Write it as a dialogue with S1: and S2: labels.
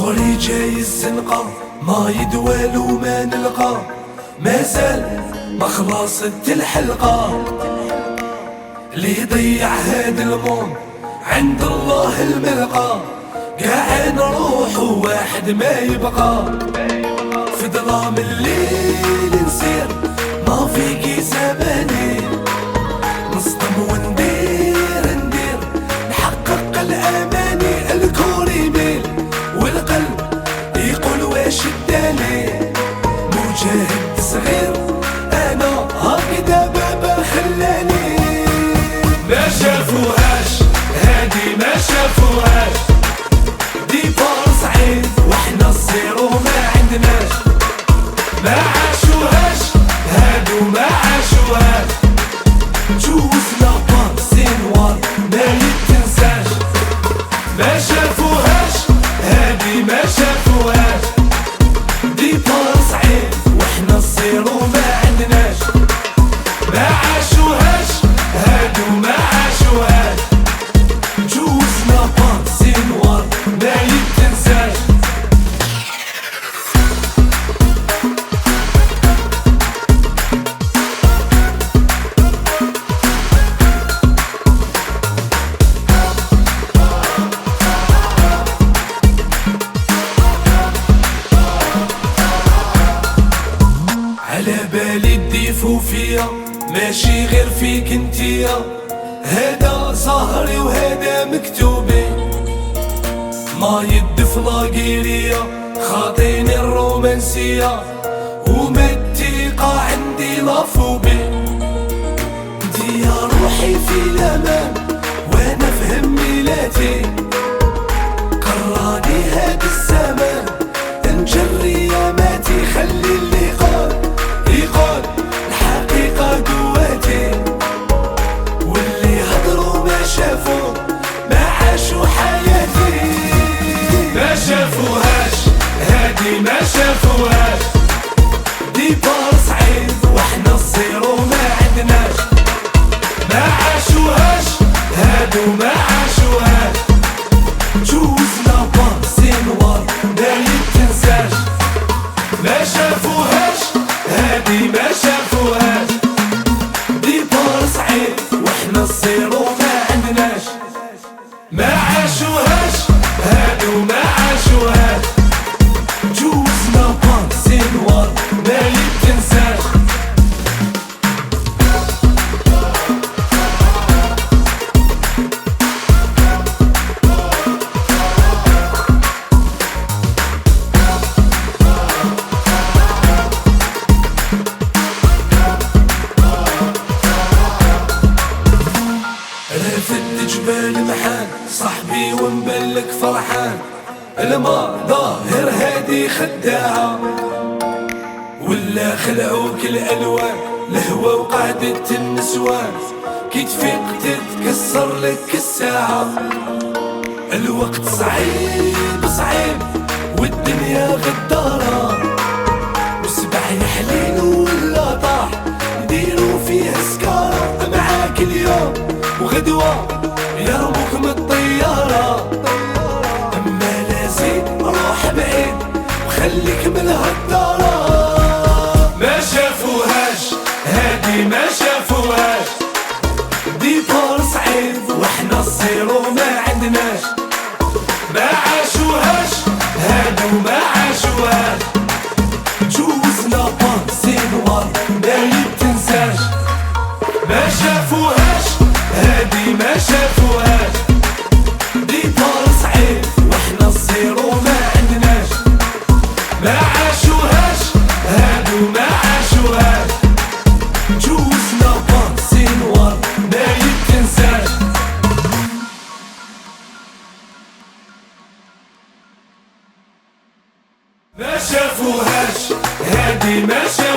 S1: صغري جاي الزنقة ما يدوال وما نلقى. ما زال ما خلصت الحلقة. اللي يضيع هاد المون عند الله الملقى؟ قاع نروح وواحد ما يبقى. في ظلام الليل نسير ما فيكي زماني. نصدم وندير.
S2: ما شافوهاش؟ هادي ما شافوهاش.
S1: ماشي غير فيك انتيا هذا ظهري وهذا مكتوبي. ما يدف لاقيريا خاطيني الرومانسية. وما الثقة عندي لافوبي يا روحي في الأمان. وأنا فهم ميلاتي. قراني هاد الزمان. نجري
S2: شافوهاش؟ هادي ما شافوهاش.
S1: فرحان الماء ظاهر هادي خداعة. ولا خلعوك الألوان الهوى وقعدة النسوان. كي تفيق تتكسر لك الساعة. الوقت صعيب صعيب والدنيا غدارة. وسبع يحلين ولا طاح يديروا فيها سكارة. معاك اليوم وغدوة يرموك من وخليك من هالدارة
S2: ما شافوهاش هادي ما شافوهاش.
S1: ديبار صعيب
S2: وإحنا الزيرو ما عندناش. ما عاشوهاش هادو ما عاشوهاش.
S1: جوزنا بار سنوار
S2: ما يتنساش. ما شافوهاش هادي ما شافوهاش. ما شافوهاش. هادي ما شافوهاش.